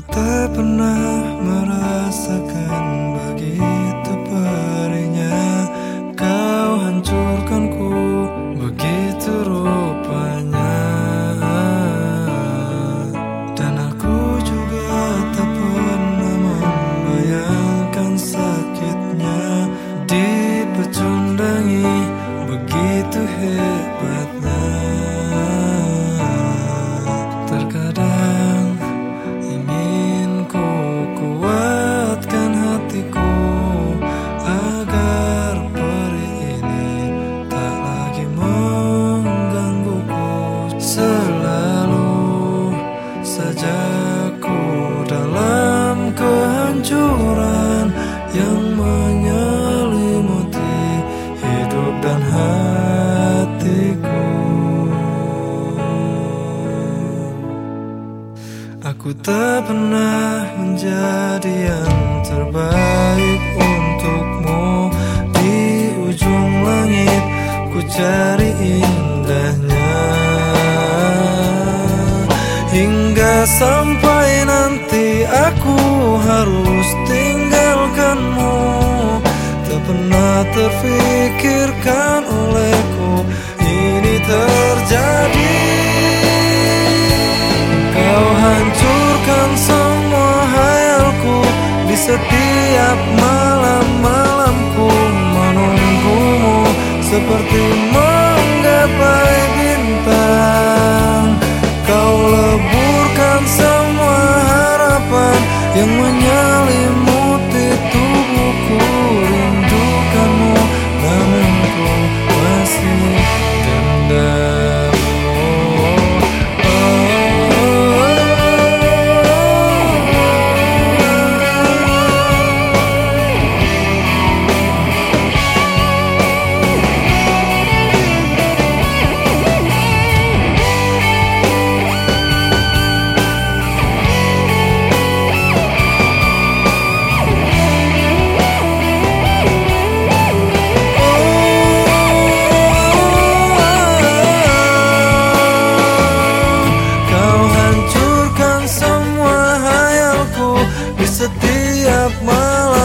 tak pernah merasakan begitu perihnya. Kau hancurkanku begitu rupanya. Dan aku juga tak pernah membayangkan sakitnya. Dipecundangi begitu hebatnya kehancuran Yang menyelimuti hidup dan hatiku. Aku tak pernah menjadi yang terbaik untukmu. Di ujung langit ku cari indahnya. Hingga sampai nanti aku harus tinggalkanmu. Tak pernah terfikirkan olehku ini terjadi. Kau hancurkan semua hayalku Di setiap malam-malamku. Menunggumu seperti menggapai setiap malam-malamku